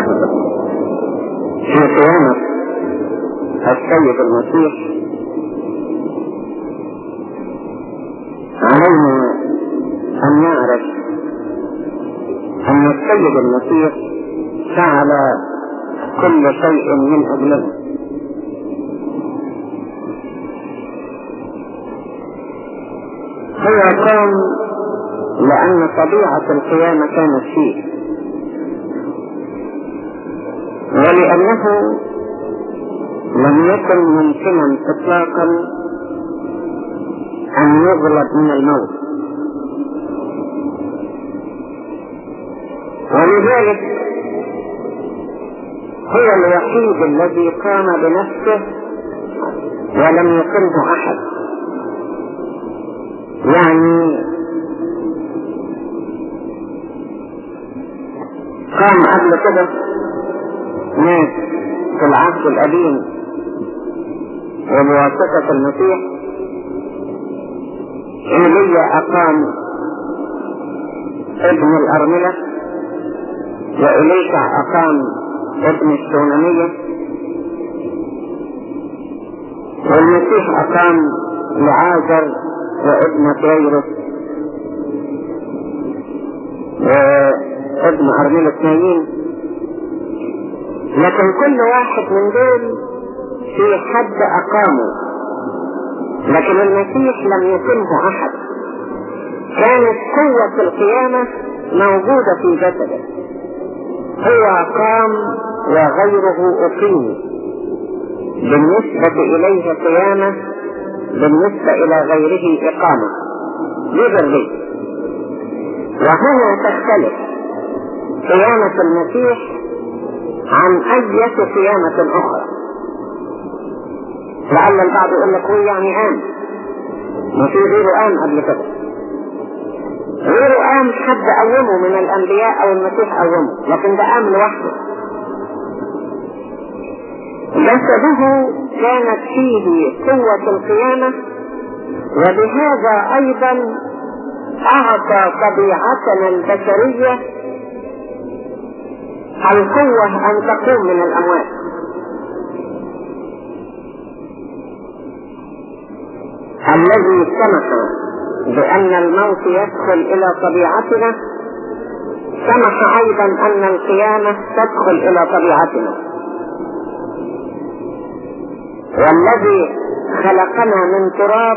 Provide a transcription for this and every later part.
القادمة في قيامة السيد المسيح علينا أن نعرف أن السيد المسيح فعل كل شيء من أجلنا هو قام لأن طبيعة القيامة كانت فيه. ولأنه لم يكن ممكنا إطلاقا أن يغلب من الموت. ولذلك هو الوحيد الذي قام بنفسه ولم يقمه أحد. يعني قام قبل كده ناس في العهد القديم وبواسطة المسيح إيليا أقام ابن الأرملة وإليشع أقام ابن الشونانية. والمسيح أقام لعازر وابن طيرس وابن أرملة نايين لكن كل واحد من دول في حد أقامه. لكن المسيح لم يتمه أحد. كانت قوة القيامة موجودة في جسده. هو قام وغيره أقيم. بالنسبة إليه قيامة بالنسبة إلى غيره إقامة. ليه وهنا تختلف. قيامة المسيح عن أي قيامة أخرى. لعل البعض يقول لك هو يعني قام ما في غيره قام قبل كده. غيره قام حد قومه من الأنبياء أو المسيح قومه لكن ده قام لوحده. جسده كانت فيه قوة القيامة وبهذا أيضا أعطى طبيعتنا البشرية القوة أن تقوم من الأموات الذي سمح بأن الموت يدخل إلى طبيعتنا سمح أيضا أن القيامة تدخل إلى طبيعتنا. والذي خلقنا من تراب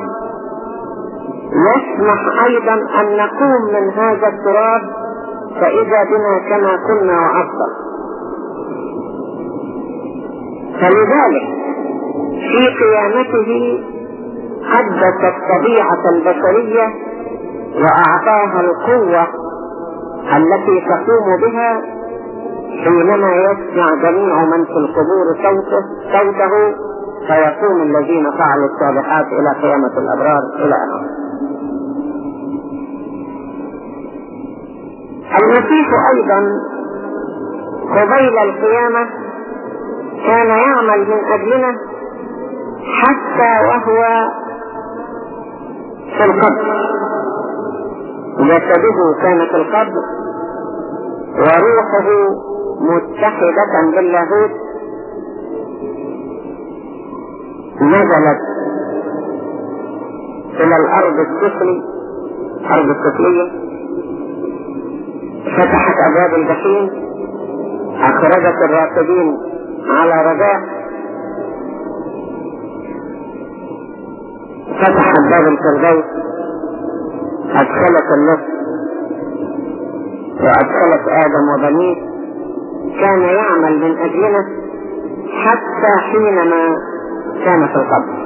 يسمح أيضا أن نقوم من هذا التراب فإذا بنا كما كنا وأفضل فلذلك في قيامته حدث الطبيعة البشرية وأعطاها القوة التي تقوم بها حينما يسمع جميع من في القبور صوته صوته فيقوم الذين فعلوا الصالحات إلى قيامة الأبرار إلى آخره. المسيح أيضا قبيل القيامة كان يعمل من أجلنا حتى وهو في القبر. جسده كان في القبر وروحه متحدة باللاهوت. نزلت إلى الأرض السفلي أرض السفلية. فتحت أبواب الجحيم أخرجت الراكبين على رجاء. فتحت باب الفردوس أدخلت النفس. وأدخلت آدم وبنيه. كان يعمل من أجلنا حتى حينما كان في القبر.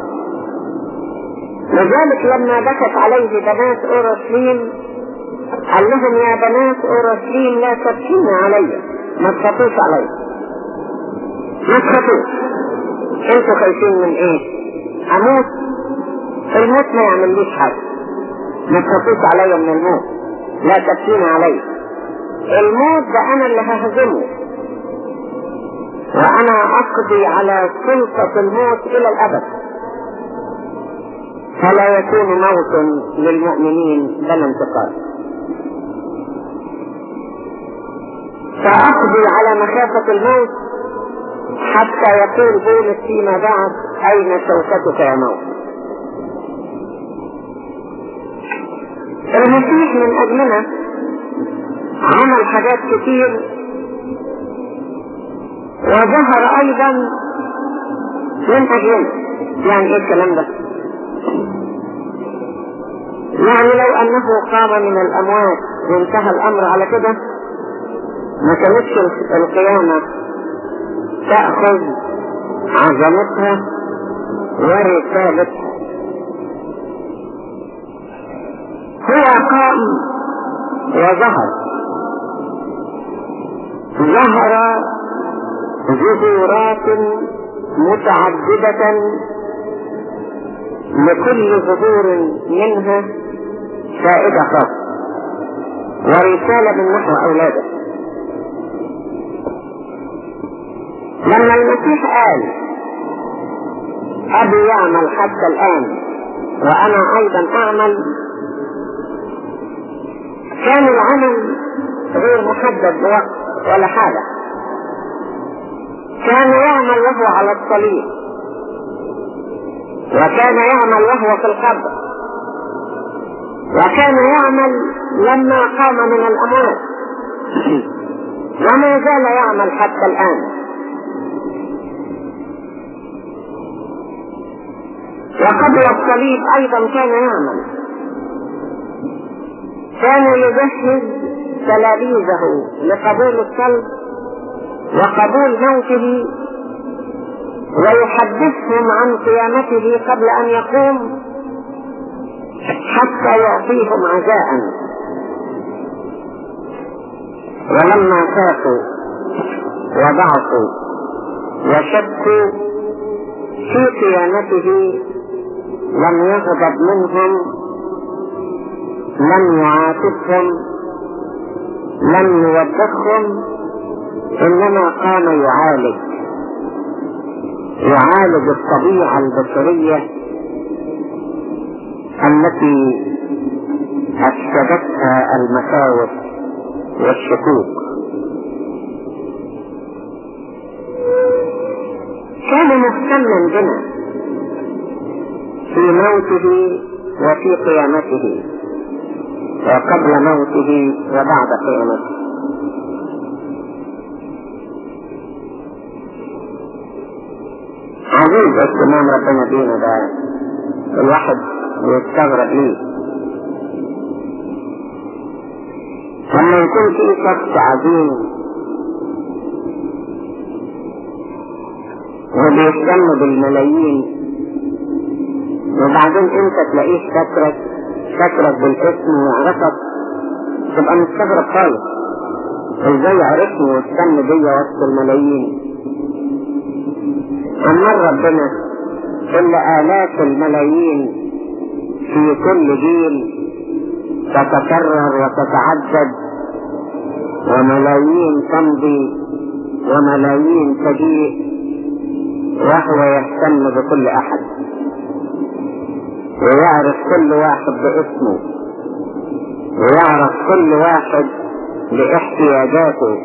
لذلك لما بكت عليه بنات أورشليم قال لهم يا بنات أورشليم لا تبكين علي. ما تخافوش علي. ما تخافوش. أنتوا خايفين من إيه؟ أموت؟ الموت ما يعمليش حاجة. ما تخافوش علي من الموت. لا تبكين علي. الموت ده أنا اللي ههزمه. وأنا أقضي على سلطة الموت إلى الأبد. فلا يكون موت للمؤمنين بل انتقال فأقضي على مخافة الموت حتى يقول بولس فيما بعد أين شوكتك يا موت المسيح من أجلنا عمل حاجات كتير وظهر أيضا من أجلنا يعني إيه الكلام ده؟ يعني لو أنه قام من الأموات وانتهى الأمر على كده ما كانتش القيامة تأخذ عظمتها ورسالتها هو قام وظهر. ظهر ظهورات متعددة لكل ظهور منها فائدة خاصة. ورسالة من نحو أولاده. لما المسيح قال أبي يعمل حتى الآن وأنا أيضا أعمل. كان العمل غير محدد بوقت ولا حاجة. كان يعمل وهو على الصليب وكان يعمل وهو في القبر وكان يعمل لما قام من الأموات وما زال يعمل حتى الآن. وقبل الصليب أيضا كان يعمل. كان يجهز تلاميذه لقبول الصلب وقبول موته ويحدثهم عن قيامته قبل أن يقوم حتى يعطيهم عزاء. ولما خافوا وضعفوا وشكوا في قيامته لم يغضب منهم لم يعاتبهم لم يوبخهم إنما قام يعالج. يعالج الطبيعة البشرية التي أفسدتها المخاوف والشكوك. كان مهتما بنا. في موته وفي قيامته وقبل موته وبعد قيامته. عجيب اهتمام ربنا بينا ده الواحد يستغرب ليه. لما يكون في شخص عظيم وبيهتم بالملايين وبعدين انت تلاقيه شكرك؟ شكرك بالاسم ويعرفك تبقى مستغرب خالص. إزاي عرفني واهتم بيا وسط الملايين؟ أما ربنا إلا آلاف الملايين في كل جيل تتكرر وتتعدد وملايين تمضي وملايين تجيء وهو يهتم بكل أحد. ويعرف كل واحد باسمه. ويعرف كل واحد باحتياجاته.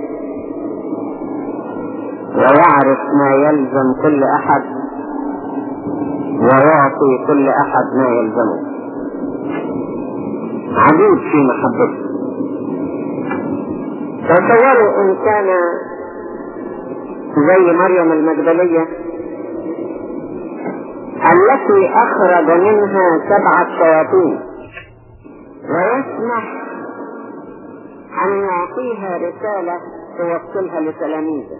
ويعرف ما يلزم كل أحد. ويعطي كل أحد ما يلزمه. عجيب في محبته. تصوروا إن كان زي مريم المجدلية التي أخرج منها سبعة شياطين. ويسمح أن يعطيها رسالة توصلها لتلاميذه.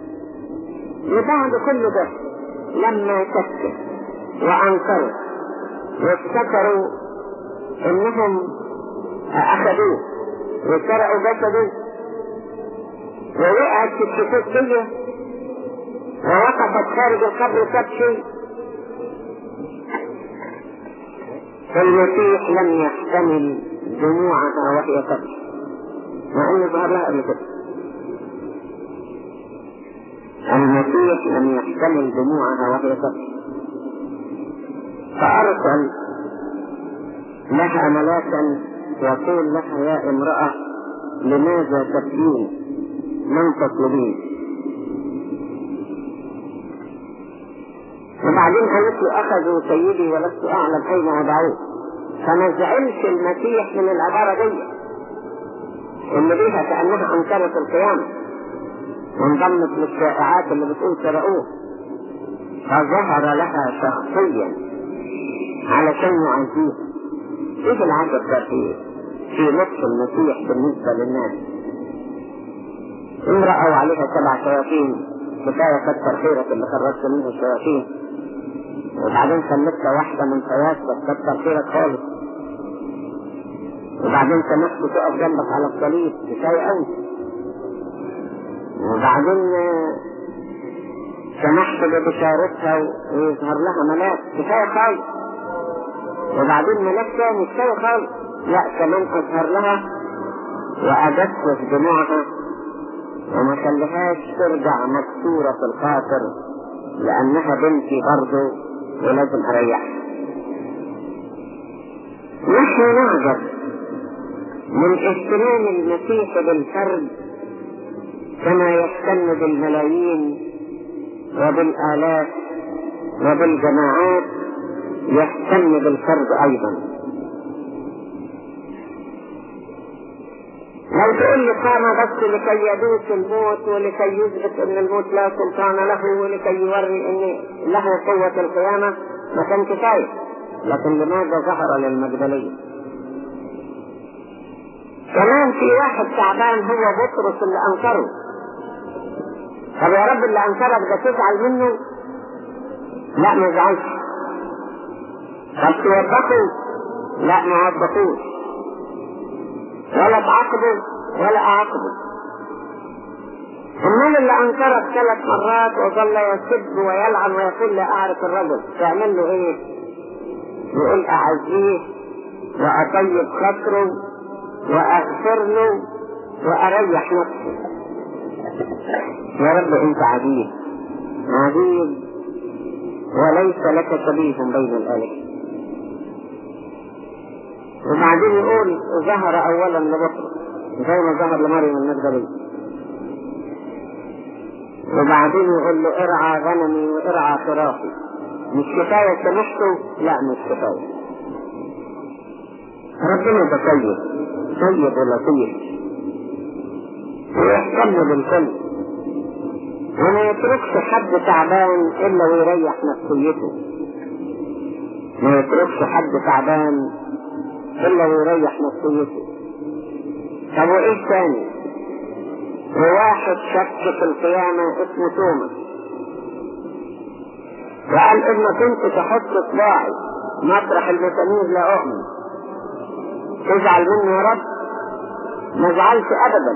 وبعد كل ده لما كتب وأنكروا. وافتكروا إنهم أخذوه وسرقوا جسده ووقعت في الشكوك دي. ووقفت خارج القبر تبكي المسيح لم يحتمل دموعها وهي تبكي مع انه ظهر لها قبل المسيح لم يحتمل دموعها وهي تبكي فأرسل لها ملاكا يقول لها يا امرأة لماذا تبكين؟ من تطلبين؟ وبعدين قالت له أخذوا سيدي ولست أعلم أين وضعوه فما زعلش المسيح من العبارة دي. اللي بيها كأنها أنكرت القيامة. وانضمت للشائعات اللي بتقول سرقوه فظهر لها شخصيا علشان يعزيه. إيه العجب ده في في نصف المسيح بالنسبة للناس؟ ان رأوا عليها سبع شياطين. كفاية كتر خيرك اللي خرجت منه الشياطين. وبعدين خلتها واحدة من فياسك كتر خيرك خالص. وبعدين سمحت تقف جنبك على الصليب كفاية قوي وبعدين سمحت ببشارتها ويظهر لها ملاك كفاية خالص. وبعدين ملاك تاني كفاية خالص. لا كمان أظهر لها وأجسس دموعها وما خليهاش ترجع مكسورة في الخاطر لأنها بنتي برضه ولازم أريحها نحن نعجب من اهتمام المسيح بالفرد كما يهتم بالملايين وبالآلاف وبالجماعات يهتم بالفرد أيضا. لو تقول لي قام بس لكي يدوس الموت ولكي يثبت إن الموت لا سلطان له ولكي يوري إن له قوة القيامة ما كان كفاية. لكن لماذا ظهر للمجدلية كمان في واحد تعبان هو بطرس اللي انكره طب يا رب اللي انكرك ده تزعل منه؟ لا ما يزعلش. طب توبخه لا ما وبخوش ولا تعاقبه ولا اعاقبه امال اللي أنكرك ثلاث مرات وظل يسب ويلعن ويقول لا أعرف الرجل تعمل له إيه؟ يقول أعزيه وأطيب خاطره وأغفر له وأريح نفسي يا رب أنت عبيد عبيد وليس لك شبيه بين الآلهة. وبعدين يقول ظهر اولا لبطرس زي ما ظهر لمريم المجدلية. وبعدين يقول له ارعى غنمي وارعى خرافي مش كفاية سمحته؟ لا مش كفاية. ربنا ده طيب. طيب ولطيف ويهتم بالكل وما يتركش حد تعبان إلا ويريح نفسيته. ما يتركش حد تعبان إلا ويريح نفسيته طب وايه تاني؟ وواحد شك في القيامة اسمه توماس. وقال إن كنت تحط صباعي مطرح المسامير لا أؤمن. تزعل مني يا رب. ما زعلت ابدا.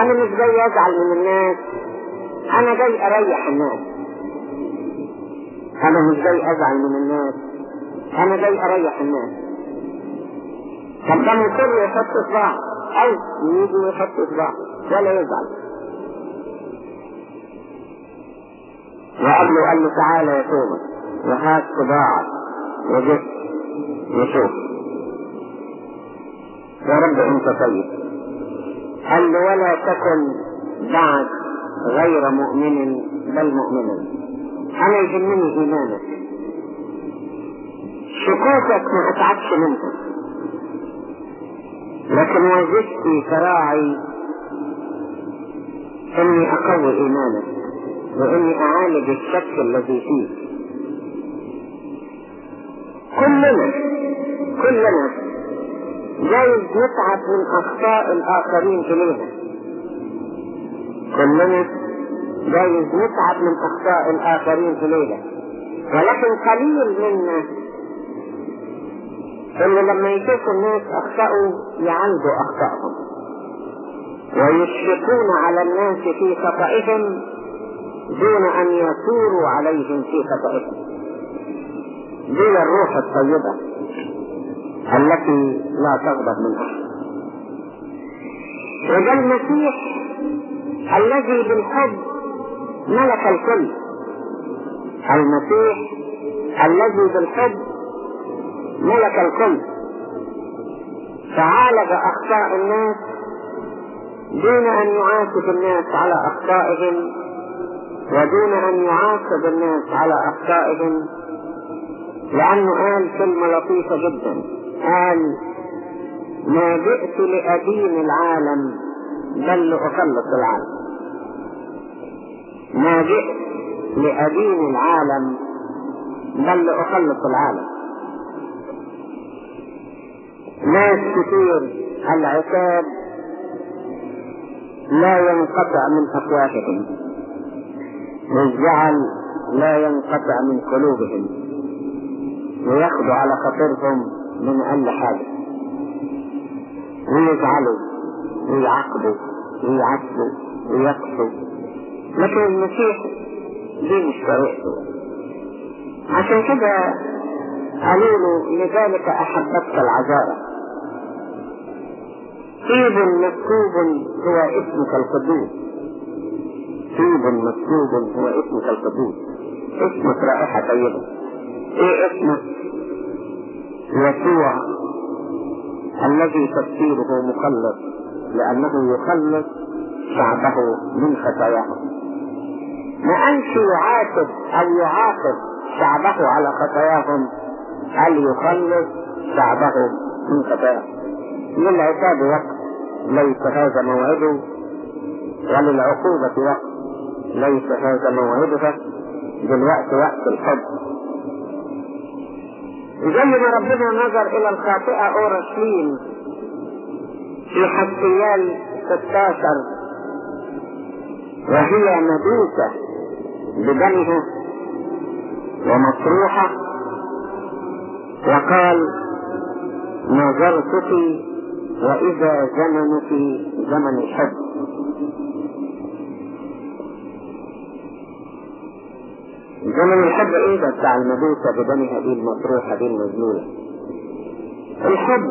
أنا مش جاي أزعل من الناس. أنا جاي أريح الناس. أنا مش جاي أزعل من الناس. أنا جاي أريح الناس. طب ده مصر يحط صباع أو يجي ويحط صباع ولا يزعل. وقال له قال له تعالى يا توماس وهات صباعك وجس وشوف يا رب أنت طيب. قال له ولا تكن بعد غير مؤمن بل مؤمنا. أنا يهمني إيمانك. شكوكك ما أتعبش منها لكن وظيفتي كراعي إني أقوي إيمانك وإني أعالج الشك الذي فيه. كلنا كلنا جايز نتعب من أخطاء الآخرين الينا كلنا جايز نتعب من أخطاء الآخرين الينا ولكن قليل منا اللي لما يشوفوا الناس أخطأوا يعالجوا اخطائهم ويشفقون على الناس في خطئهم دون أن يثوروا عليهم في خطئهم. دي الروح الطيبة التي لا تغضب من أحد. وده المسيح الذي بالحب ملك الكل. المسيح الذي بالحب ملك الكل. فعالج أخطاء الناس دون أن يعاتب الناس على أخطائهم ودون أن يعاقب الناس على أخطائهم. لأنه قال كلمة لطيفة جدا. قال ما جئت لأدين العالم بل لأخلص العالم. ما جئت لأدين العالم بل لأخلص العالم. ناس كثير العتاب لا ينقطع من أفواههم والزعل لا ينقطع من قلوبهم. وياخذوا على خاطرهم من أقل حاجة. ويزعلوا ويعاقبوا ويعاتبوا ويقصوا لكن المسيح دي مش طريقته. عشان كده قالوا له لذلك أحببت العذارى. طيب مكتوب هو اسمك القدوس طيب مكتوب هو اسمك القدوس اسمك رائحة طيبة. إيه اسمك؟ يسوع. الذي تفسيره مخلص لأنه يخلص شعبه من خطاياهم ما قالش يعاتب أو يعاقب شعبه على خطاياهم هل يخلص شعبه من خطاياهم للعتاب وقت. ليس هذا موعده وللعقوبة وقت. ليس هذا موعدها دلوقتي وقت الحب زي ما ربنا نظر إلى الخاطئة اورشليم في حسيال 16 وهي مدوسة بدمه ومطروحة وقال نظرتك وإذا زمنك زمن الحب زمن الحب إيه ده بتاع المدوسة بدمها دي المطروحة دي المذلولة الحب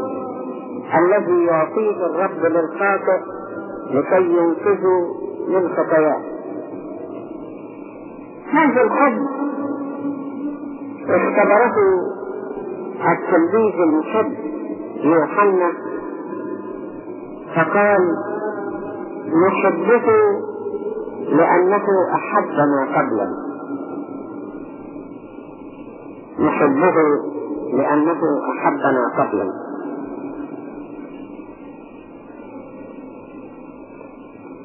الذي يعطيه الرب للخاطئ لكي ينقذه من خطاياه. هذا الحب اختبره التلميذ المحب يوحنا فقال نحبه لأنه أحبنا قبلا نحبه لأنه أحبنا قبلا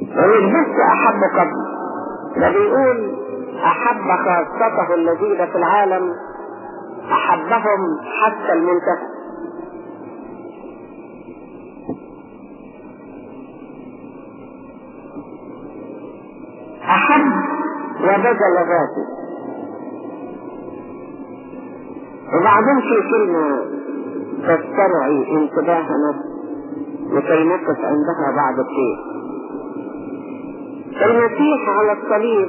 ومش بس أحب قبل ده بيقول أحب خاصته الذين في العالم أحبهم حتى المنتهى. وبذل ذاته وبعدين في كلمة تسترعي انتباهنا لكي نقف عندها بعد الشيء المسيح على الصليب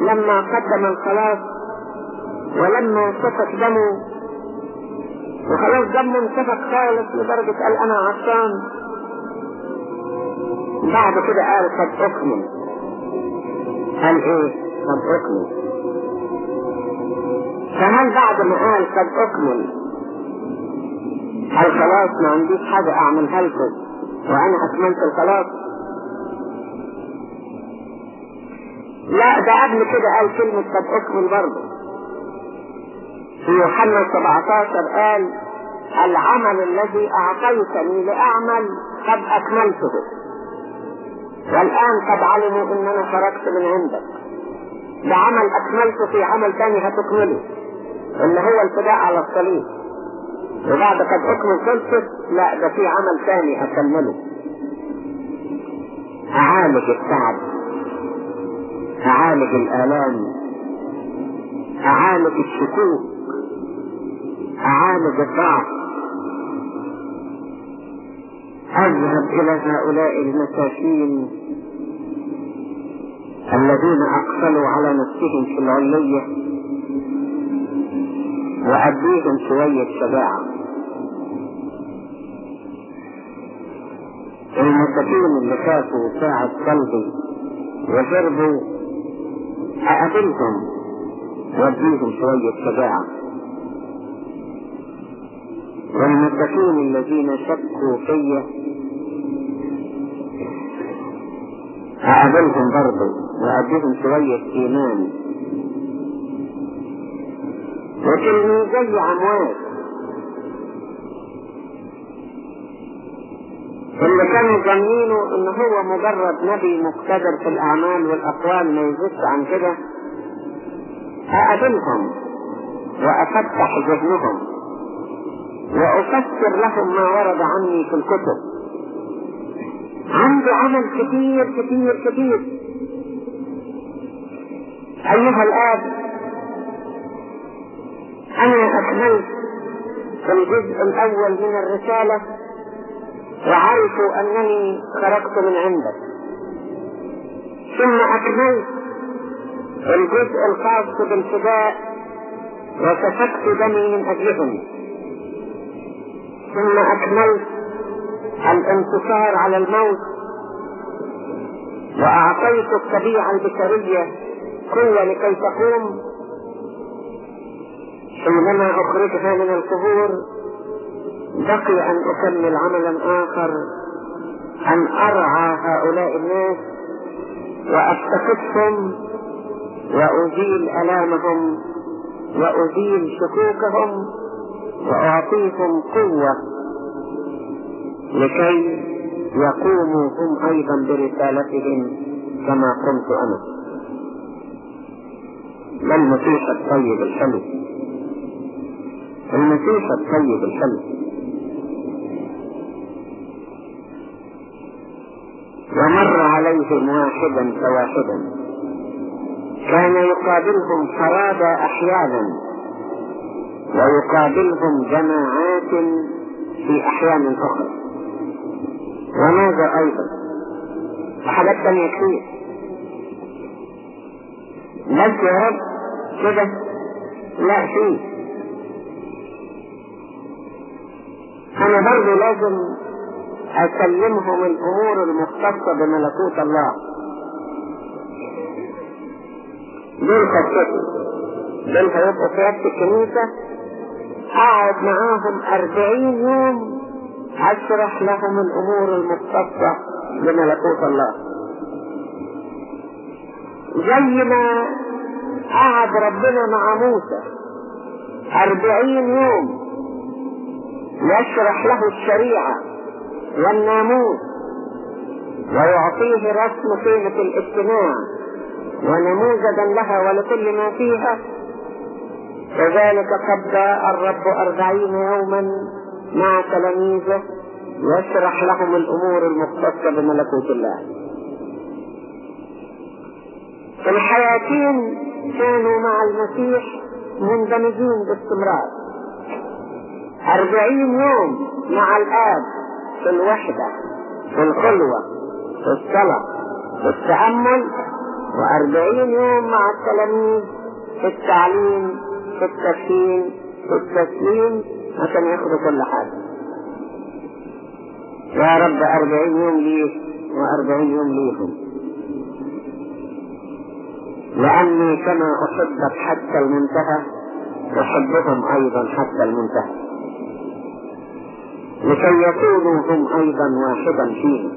لما قدم الخلاص ولما سفك دمه وخلاص دمه انسفك خالص لدرجة قال أنا عطشان. بعد كده قال قد أكمل. قال إيه؟ قد اكمل فهل بعد ما قال قد أكمل؟ هل خلاص ما عنديش حاجة أعملها لكم وأنا أكملت الخلاص؟ لا ده قبل كده قال كلمة قد أكمل برضه. في يوحنا 17 قال العمل الذي أعطيتني لأعمل قد أكملته. والآن قد علموا إن أنا خرجت من عندك. ده عمل اكملته في عمل تاني هتكمله. اللي هو الفداء على الصليب. وبعد قد اكمل خلصت لا ده في عمل تاني اكمله أعالج التعب. أعالج الآلام. أعالج الشكوك. أعالج الضعف. أذهب إلى هؤلاء المساكين. الذين أقفلوا على نفسهم في العلية واديهم شوية شجاعة. المساكين اللي خافوا ساعة قلبي وشربوا اقابلهم واديهم شوية شجاعة. والمساكين الذين شكوا في أقابلهم برضه وأديهم شوية إيمان. وتلميذي عموات اللي كانوا ظنينه إن هو مجرد نبي مقتدر في الأعمال والأقوال ما يزيدش عن كده. اقابلهم وأفتح ذهنهم وأفسر لهم ما ورد عني في الكتب. عنده عمل كثير كثير كثير أيها الآب أنا أكملت الجزء الأول من الرسالة وعرفوا أنني خرجت من عندك. ثم أكملت الجزء الخاص بالفداء وسفكت دمي من أجلهم. ثم أكملت الانتصار على الموت وأعطيت الطبيعة البشرية قوة لكي تقوم. حينما أخرجها من القبور بقي أن أكمل عملا آخر أن أرعى هؤلاء الناس وأفتقدهم وأزيل ألامهم وأزيل شكوكهم وأعطيهم قوة لكي يقوموا هم أيضا برسالتهم كما قمت أنا. ما المسيح الطيب الحلو؟ المسيح الطيب الحلو. ومر عليهم واحدا فواحدا. كان يقابلهم فرادى أحيانا ويقابلهم جماعات في أحيان أخرى. وماذا أيضا؟ كتير بس يا رب كده؟ لا فيه أنا برضه لازم أسلمهم الأمور المختصة بملكوت الله. دول خطتي. دول هيبقوا في الكنيسة. أقعد معاهم أربعين يوم أشرح لهم الأمور المختصة بملكوت الله. زي ما قعد ربنا مع موسى أربعين يوم يشرح له الشريعة والناموس ويعطيه رسم قيمة الاجتماع ونموذجا لها ولكل ما فيها. كذلك جاء الرب أربعين يوما مع تلاميذه يشرح لهم الأمور المختصة بملكوت الله. الحياتين كانوا مع المسيح مندمجين باستمرار. أربعين يوم مع الآب في الوحدة في الخلوة في الصلاة في التأمل. وأربعين يوم مع التلاميذ في التعليم في التسليم في التسليم. عشان ياخدوا كل حاجة. يا رب أربعين يوم ليه وأربعين يوم ليهم. لأني كما أحبك حتى المنتهى أحبهم أيضا حتى المنتهى. لكي يكونوا هم أيضا واحدا فيه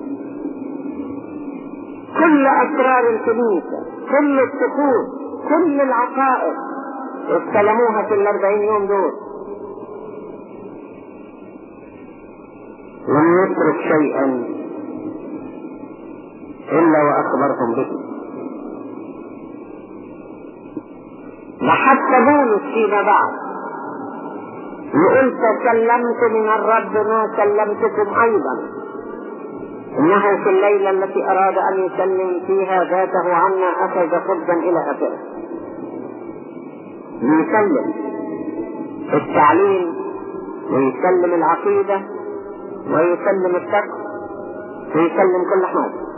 كل أسرار الكنيسة كل الطقوس كل العقائد استلموها في الأربعين يوم دول. لم يترك شيئا إلا وأخبرهم به. وحتى بولس فيما بعد. يقول تسلمت من الرب ما سلمتكم أيضا. انه في الليلة التي أراد أن يسلم فيها ذاته عنا أخذ خبزا إلى آخره. يسلم التعليم ويسلم العقيدة ويسلم التقوى ويسلم كل حاجة.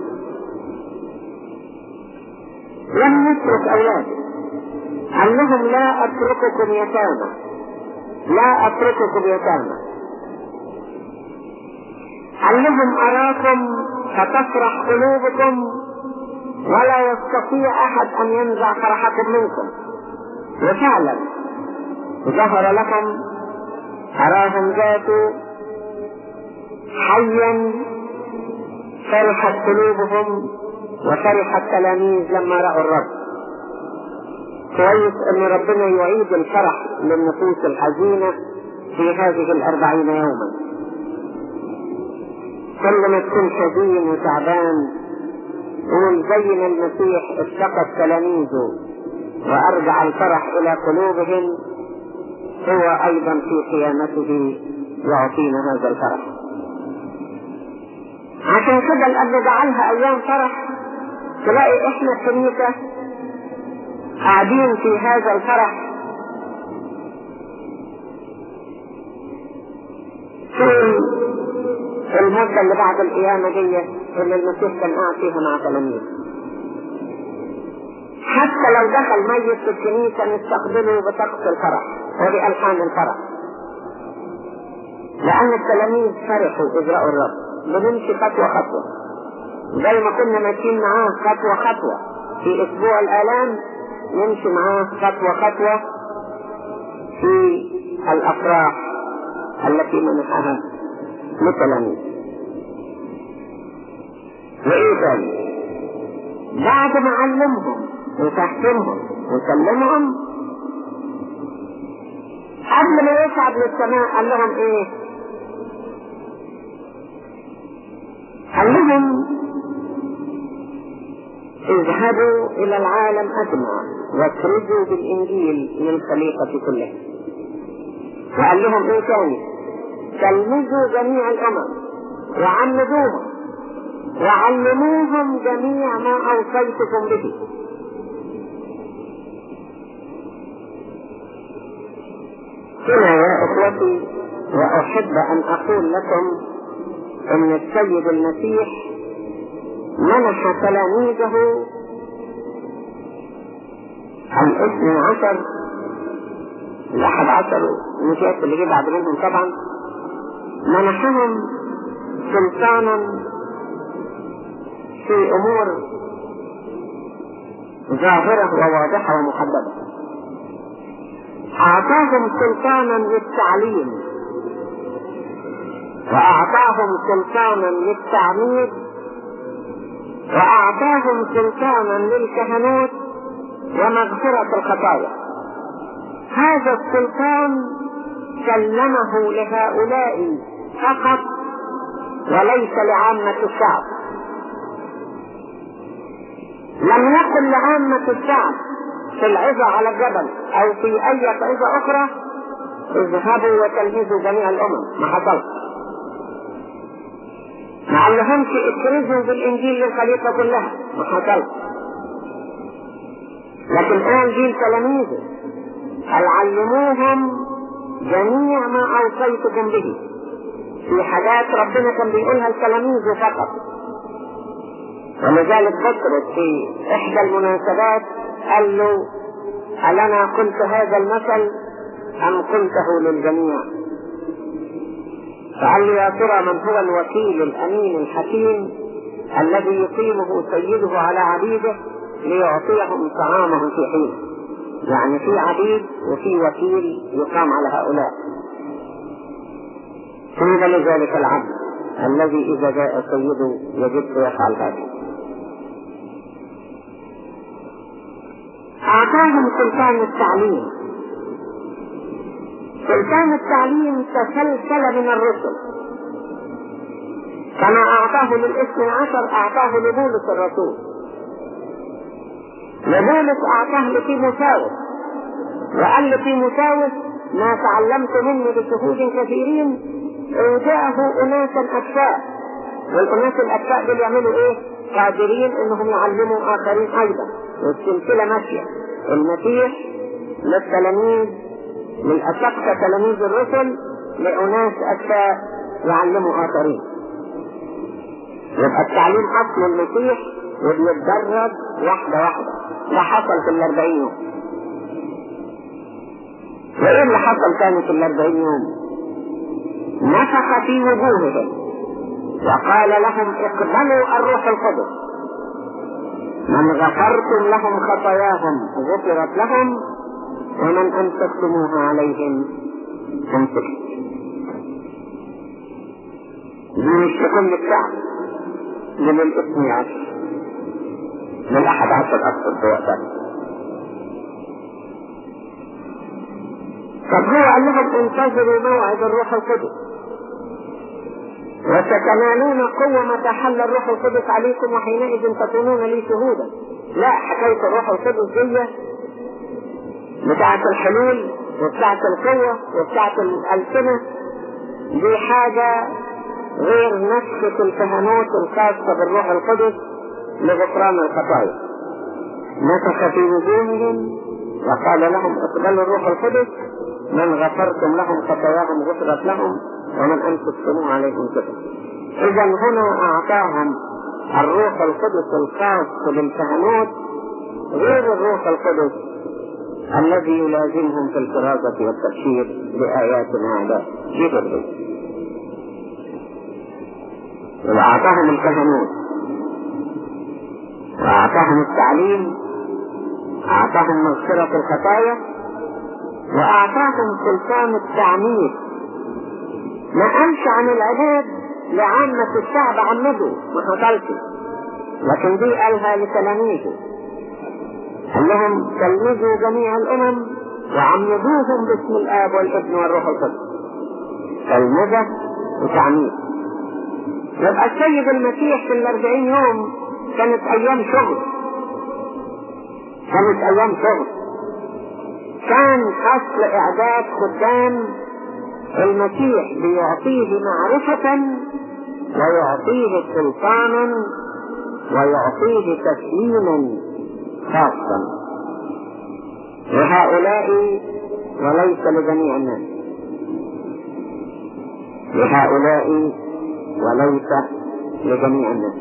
لم يترك اولاده لهم لا أترككم يتامى. لا أترككم يتامى. علهم أراكم فتفرح قلوبكم ولا يستطيع أحد أن ينزع فرحكم منكم. وفعلا ظهر لكم أراهم ذاته حيا فرحت قلوبهم وفرح التلاميذ لما رأوا الرب. كويس أن ربنا يعيد الفرح للنفوس الحزينة في هذه الأربعين يوما. كل ما تكون حزين وتعبان قول المسيح افتقد تلاميذه وأرجع الفرح إلى قلوبهم هو أيضا في قيامته يعطينا هذا الفرح. عشان كده الأب جعلها أيام فرح تلاقي إحنا الكنيسة قاعدين في هذا الفرح. في المدة اللي بعد القيامة دي اللي المسيح كان قاعد فيها مع تلاميذه حتى لو دخل ميت في الكنيسة نستقبله بطقس الفرح وبألحان الفرح. لأن التلاميذ فرحوا رأوا الرب. بنمشي خطوة خطوة. زي ما كنا ماشيين معاه خطوة خطوة. في أسبوع الآلام نمشي معاه خطوة خطوة في الأفراح التي منحها وإيه ثاني؟ بعد ما علمهم وفهمهم وسلمهم قبل ما يصعد للسماء قال لهم إيه؟ قال لهم اذهبوا إلى العالم اجمع واخرجوا بالإنجيل للخليقه كلها وقال لهم إيه تاني؟ تلمذوا جميع الأمم وعمدوهم وعلموهم جميع ما أوصيتكم به. هنا يا إخوتي وأحب أن أقول لكم إن السيد المسيح منح تلاميذه الاثني عشر. الاحد عشر. المشيات اللي جه بعد منهم طبعا. منحهم سلطانا في أمور ظاهرة وواضحة ومحددة. أعطاهم سلطانا للتعليم. وأعطاهم سلطانا للتعميد. وأعطاهم سلطانا للكهنوت ومغفرة الخطايا. هذا السلطان سلمه لهؤلاء فقط وليس لعامة الشعب. لم يقل لعامة الشعب في العظة على الجبل أو في أي عظة أخرى اذهبوا وتلمذوا جميع الأمم. ما حصلش. قالهمش اكرزوا بالانجيل للخليقة كلها. ما حصلش لكن قال جيل تلاميذه قال علموهم جميع ما أوصيتكم به؟ في حاجات ربنا كان بيقولها لتلاميذه فقط. ولذلك بطرس في إحدى المناسبات قال له هل أنا قلت هذا المثل أم قلته للجميع؟ له يا ترى من هو الوكيل الأمين الحكيم الذي يقيمه سيده على عبيده ليعطيهم طعامه في حين؟ يعني في عبيد وفي وكيل يقام على هؤلاء. طوبى لذلك العبد الذي إذا جاء سيده يجد يفعل هذا أعطاهم سلطان التعليم. سلطان التعليم تسلسل من الرسل. كما أعطاه للاثني عشر أعطاه لبولس الرسول. لبولس أعطاه لتيموثاوس. وقال لتيموثاوس ما تعلمت مني بشهود كثيرين اوجاءه اناسا اكفاء والأناس الاكفاء دول يعملوا إيه؟ قادرين إنهم يعلموا آخرين أيضا. والسلسلة ماشية. المسيح للتلاميذ من أسقف تلاميذ الرسل لأناس أكفاء يعلموا آخرين. يبقى التعليم أصل المسيح وبيتدرب واحدة واحدة. ده حصل في الأربعين يوم. وإيه اللي حصل تاني في الأربعين يوم؟ نفخ في وجوههم وقال لهم اقبلوا الروح القدس. من غفرتم لهم خطاياهم غفرت لهم ومن أمسكتموها عليهم أمسكت مش لكل الشعب من الاثني عشر من أحد عشر أقصد وقتها طب هو قال لهم انتظروا موعد الروح القدس. وستنالون قوة متى حل الروح القدس عليكم وحينئذ تكونون لي شهودا. لا حكاية الروح القدس دي بتاعة الحلول وبتاعة القوة وبتاعة الألسنة دي حاجة غير نسخة الكهنوت الخاصة بالروح القدس لغفران الخطايا. نسخ في وجوههم وقال لهم اقبلوا الروح القدس من غفرتم لهم خطاياهم غفرت لهم ومن أنفقتم عليهم كفر. إذا هنا أعطاهم الروح القدس الخاص بالكهنوت غير الروح القدس. الذي يلازمهم في الكرازة والتبشير بآيات وعداء جبر وأعطاهم الكهنوت وأعطاهم التعليم. أعطاهم مغفرة الخطايا. وأعطاهم سلطان التعمير. ما قالش عن العباد لعامة الشعب عمده ما لكن دي قالها لتلاميذه. قال لهم تلمذوا جميع الأمم وعمدوهم باسم الآب والابن والروح القدس تلمذة وتعميد يبقى السيد المسيح في الأربعين يوم كانت أيام شغل. كانت أيام شغل. كان أصل إعداد خدام المسيح بيعطيه معرفة ويعطيه سلطانا ويعطيه تسليما خاصا. لهؤلاء وليس لجميع الناس. لهؤلاء وليس لجميع الناس.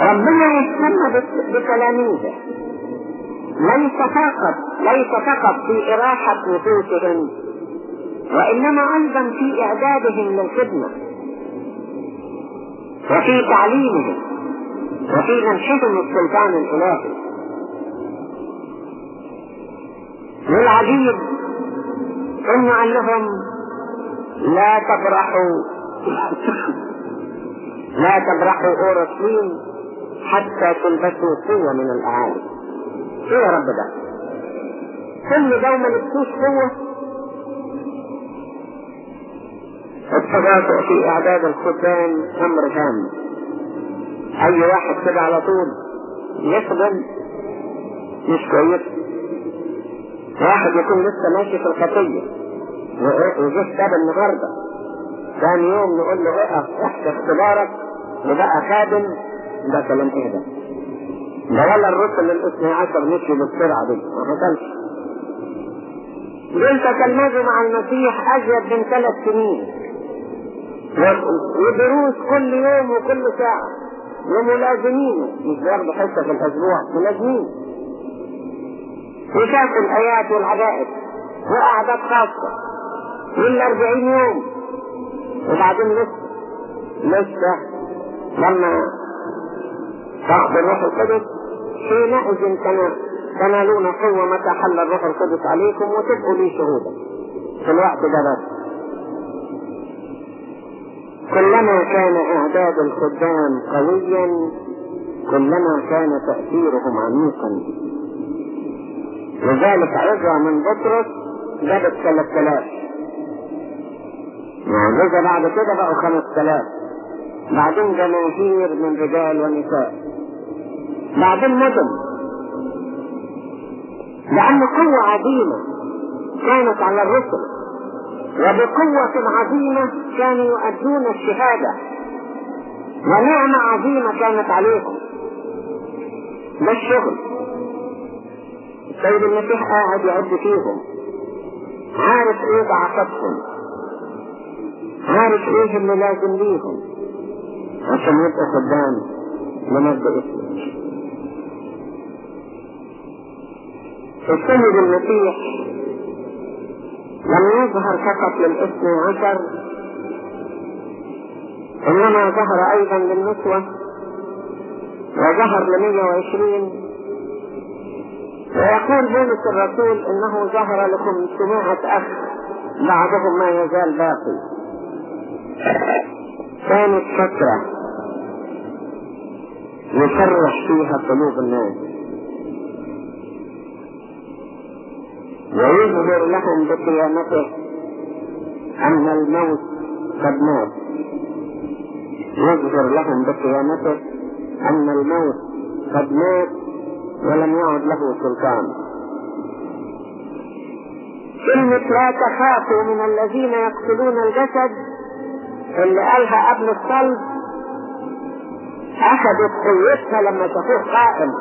ربنا يهتم بتلاميذه ليس فقط ليس فقط في إراحة نفوسهم وإنما أيضا في إعدادهم للخدمة. وفي تعليمهم وفي منحهم السلطان الإلهي. والعجيب قال لهم لا تبرحوا لا تبرحوا اورشليم حتى تلبسوا قوة من الأعالي. إيه يا رب ده؟ كل ده ما لبسوش قوة التباطؤ في أعداد الخدام أمر هام أي واحد كده على طول يخدم مش كويس. واحد يكون لسه ماشي في الخطية. وجه تاب النهاردة. ثاني يوم نقول له اقف تحت اختبارك. وبقى خادم. ده كلام إيه ده؟ ده ولا الرسل الاثني عشر مشي بالسرعة دي. ما حصلش. دول تكلموا مع المسيح ازيد من ثلاث سنين. ودروس كل يوم وكل ساعة. وملازمين. مش بياخدوا حصة في الأسبوع ملازمين. وشافوا الآيات والعجائب وأعداد خاصة. والأربعين يوم. وبعدين لسه لسه لما تاخذ الروح القدس حينئذ تنالون قوة متى حل الروح القدس عليكم وتبقوا لي شهودا في الوقت ده بس. كلما كان إعداد الخدام قويا كلما كان تأثيرهم عميقا. لذلك عظة من بطرس جابت ثلاث آلاف. معجزة بعد كده بقوا خمس آلاف. بعدين جماهير من رجال ونساء. بعدين مدن. لأن قوة عظيمة كانت على الرسل. وبقوة عظيمة كانوا يؤدون الشهادة. ونعمة عظيمة كانت عليهم. ده الشغل. السيد المسيح قاعد يعد فيهم. عارف إيه ضعفاتهم عارف إيه اللي لازم ليهم. عشان يبقوا خدام لمجد اسمه السيد المسيح لم يظهر فقط للاثني عشر إنما ظهر أيضا للنسوة وظهر لمية وعشرين. ويقول بولس الرسول إنه ظهر لكم سماعة أخ بعضهم ما يزال باقي. كانت فترة يفرح فيها قلوب الناس. ويظهر لهم بقيامته أن الموت قد مات. يظهر لهم بقيامته أن الموت قد مات ولم يعد له سلطان. كلمة لا تخافوا من الذين يقتلون الجسد. اللي قالها قبل الصلب. أخذت قوتها لما شافوه قائم.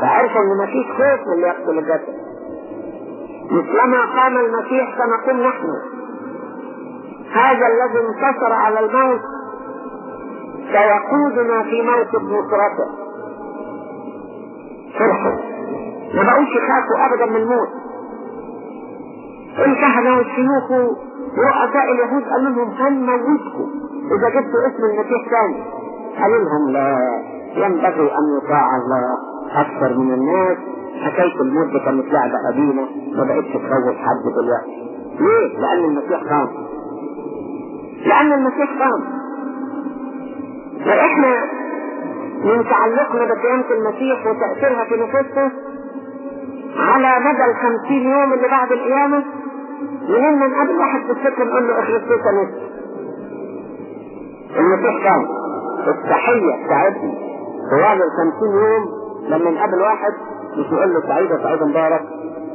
فعرفوا إن مفيش خوف من اللي يقتل الجسد. مثلما قام المسيح سنقوم نحن. هذا الذي انتصر على الموت سيقودنا في موت بنصرته فرحوا ما بقوش يخافوا أبدا من الموت. الكهنة والشيوخ ورؤساء اليهود قالوا لهم هنموتكم إذا جبتوا اسم المسيح ثاني. قالوا لهم لا. ينبغي أن يطاع الله أكثر من الناس. حكاية الموت دي كانت لعبة قديمة ما بقتش تخوف حد دلوقتي. ليه؟ لأن المسيح قام. لأن المسيح قام. فإحنا من تعلقنا بقيامة المسيح وتأثيرها في نفوسنا على مدى الخمسين يوم اللي بعد القيامة لما نقابل واحد في السكة نقول له اخلص ليك نص المسيح قام. التحية بتاعتنا. طوال الخمسين يوم لما نقابل واحد مش نقول له سعيدة سعيد مبارك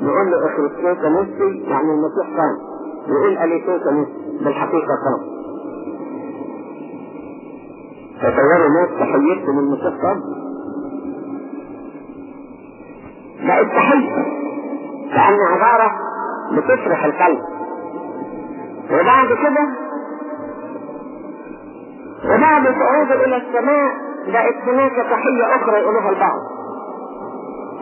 نقول له ليك نصي يعني المسيح قام يقول أليسوك نص بالحقيقة قام تصوروا ناس تحيتهم المسيح قام بقت تحية. لأن عبارة بتفرح القلب. وبعد كده وبعد صعوده إلى السماء بقت هناك تحية أخرى يقولوها البعض.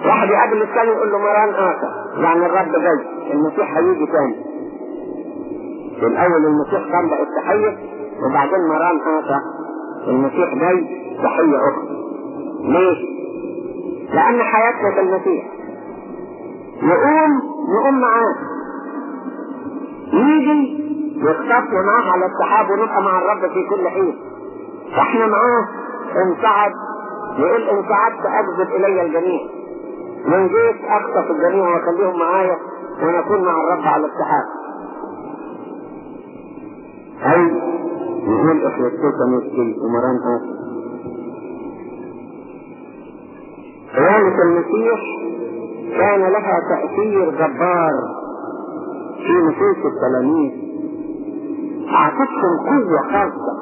واحد يقابل الثاني يقول له مران آخر يعني الرب جاي المسيح هيجي تاني. في الأول المسيح قام بقت تحية وبعدين مران آخر المسيح جاي تحية أخرى. ليه؟ لأن حياتنا كالمسيح نقوم نقوم معاه. يجي يخطفنا معاه على السحاب ونبقى مع الرب في كل حين. فإحنا معاه. ان صعد يقول ان صعدت اجذب إلي الجميع. من جيت اخطف الجميع وأخليهم معايا ونكون مع الرب على السحاب اي يقول اخلصتك ومران اخر قيامة المسيح كان لها تأثير جبار في نفوس التلاميذ. أعطتهم قوة خاصة.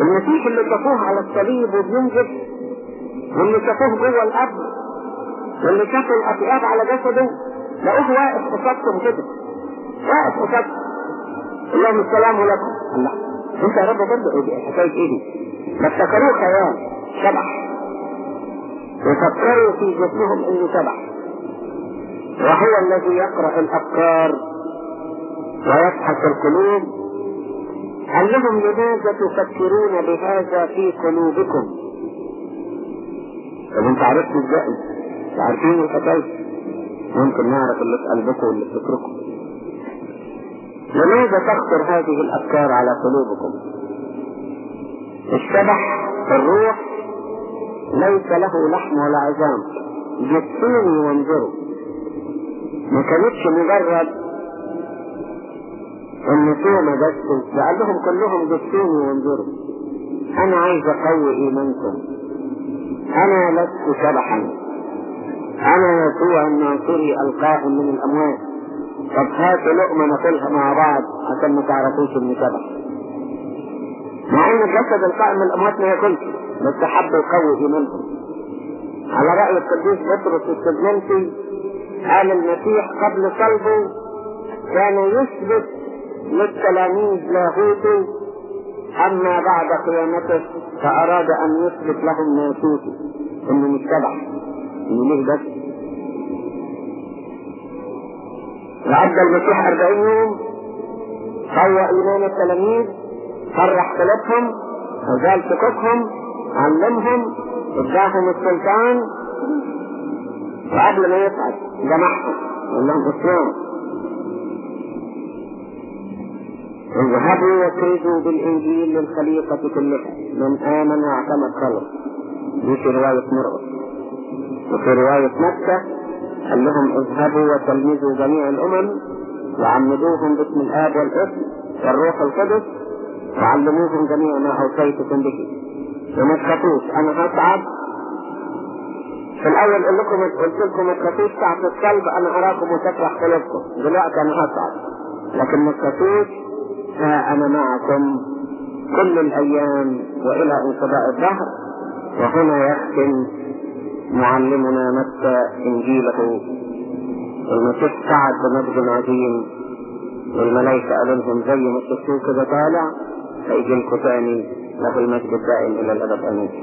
المسيح اللي شافوه على الصليب وبينزف واللي شافوه جوه القبر واللي شافوا الأثياب على جسده لقوه واقف قصادكم كده. واقف قصادكم. اللهم السلام لكم الله. انت يا رب برضه حكايه إيه دي؟ ما افتكروه خيال شبح. وفكروا في جسمهم إنه شبح. وهو الذي يقرأ الأفكار ويبحث القلوب. قال لهم لماذا تفكرون بهذا في قلوبكم؟ طب انت عرفتوا إزاي؟ عارفين الحكاية ممكن نعرف اللي في قلبكم واللي في فكركم لماذا تخطر هذه الأفكار على قلوبكم؟ الشبح في الروح ليس له لحم ولا عظام. جسوني وانظروا. ما كانتش مجرد إن توما بس لقال لهم كلهم جسوني وانظروا. أنا عايز أقوي إيمانكم. أنا لست شبحا. أنا يسوع الناصري القائم من الاموات طب هاتوا لقمة ناكلها مع بعض عشان ما تعرفوش اني شبح مع أن الجسد القائم من الأموات ما ياكلش بس حب يقوي ايمانهم على رأي القديس بطرس السجننسي قال المسيح قبل صلبه كان يثبت للتلاميذ لاهوته أما بعد قيامته فأراد أن يثبت لهم ناسوته انه مش تبع انه ليه بس وعدى المسيح أربعين يوم قوى إيمان التلاميذ فرح قلوبهم وزال سكوتهم علمهم اداهم السلطان. وقبل ما يصعد جمعهم قال لهم اسلام اذهبوا وكرزوا بالإنجيل للخليقة كلها من آمن واعتمد خلق دي في رواية مرقس وفي رواية مكة قال لهم اذهبوا وتلمذوا جميع الأمم وعمدوهم باسم الآب والابن والروح القدس وعلموهم جميع ما أوصيتكم به. وما تخافوش أنا هصعد في الأول قلت لكم قلت لكم ما تخافوش ساعة الصلب أنا اراكم وتفرح قلوبكم. دلوقتي أنا هصعد لكن ما تخافوش ها أنا معكم كل الأيام وإلى انقضاء الدهر. وهنا يختم معلمنا متى إنجيله. المسيح صعد بمجد عظيم والملائكة قالوا لهم زي ما شفتوه كده طالع هيجي لكم تاني له المجد الدائم إلى الأبد أمين.